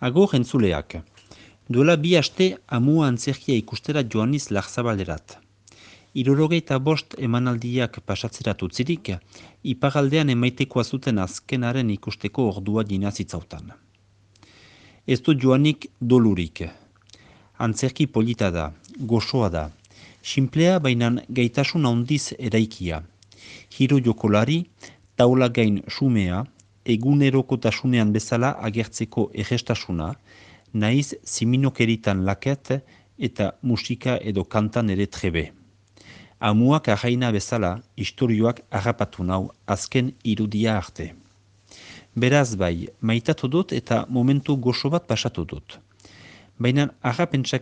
Ago jentzuleak. Duela bi aste amua antzerkia ikustera joaniz lagzabalerat. Irorogeita bost emanaldiak pasatzerat utzirik, ipagaldean emaitekoa zuten azkenaren ikusteko ordua dinazitzautan. Ez du joanik dolurik. Antzerki polita da, gozoa da, simplea bainan gaitasun handiz eraikia. Hiro jokolari, taula gain sumea, egunerokotasunean bezala agertzeko egestasuna, naiz ziminokeritan laket eta musika edo kantan ere trebe. Amuak ahaina bezala, istorioak harrapatu nau azken irudia arte. Beraz bai, maitatu dut eta momentu gozo bat pasatu dut. Baina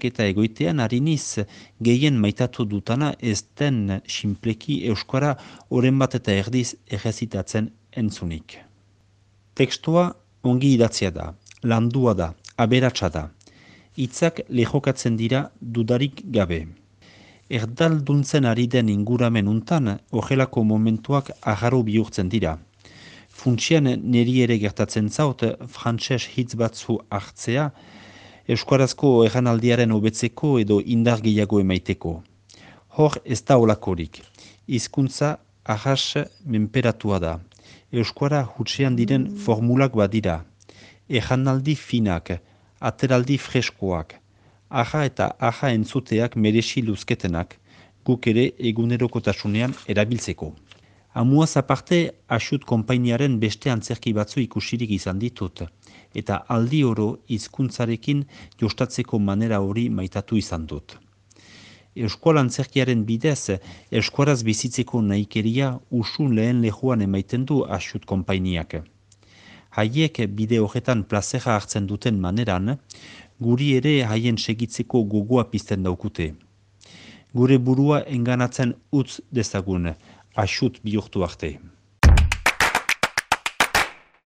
eta egoitean hariniz gehien maitatu dutana ez den simpleki euskara oren bat eta erdiz egezitatzen entzunik. Tekstua ongi idatzia da, landua da, aberatsa da. Hitzak lehokatzen dira dudarik gabe. Erdalduntzen ari den inguramen untan, ogelako momentuak agarro bihurtzen dira. Funtsian neri ere gertatzen zaut, frantses hitz batzu hartzea, Euskarazko erranaldiaren hobetzeko edo indar gehiago emaiteko. Hor ez da olakorik. Hizkuntza ahas menperatua da. Euskara hutsean diren formulak badira. Ejanaldi finak, ateraldi freskoak, aja eta aja entzuteak merezi luzketenak, guk ere egunerokotasunean erabiltzeko. Amuaz aparte, asut konpainiaren beste antzerki batzu ikusirik izan ditut, eta aldi oro hizkuntzarekin jostatzeko manera hori maitatu izan dut. Euskal antzerkiaren bidez, Euskaraz bizitzeko nahikeria usun lehen lehuan emaiten du asut konpainiak. Haiek bide horretan plazera hartzen duten maneran, guri ere haien segitzeko gogoa pizten daukute. Gure burua enganatzen utz dezagun, asut bihurtu arte.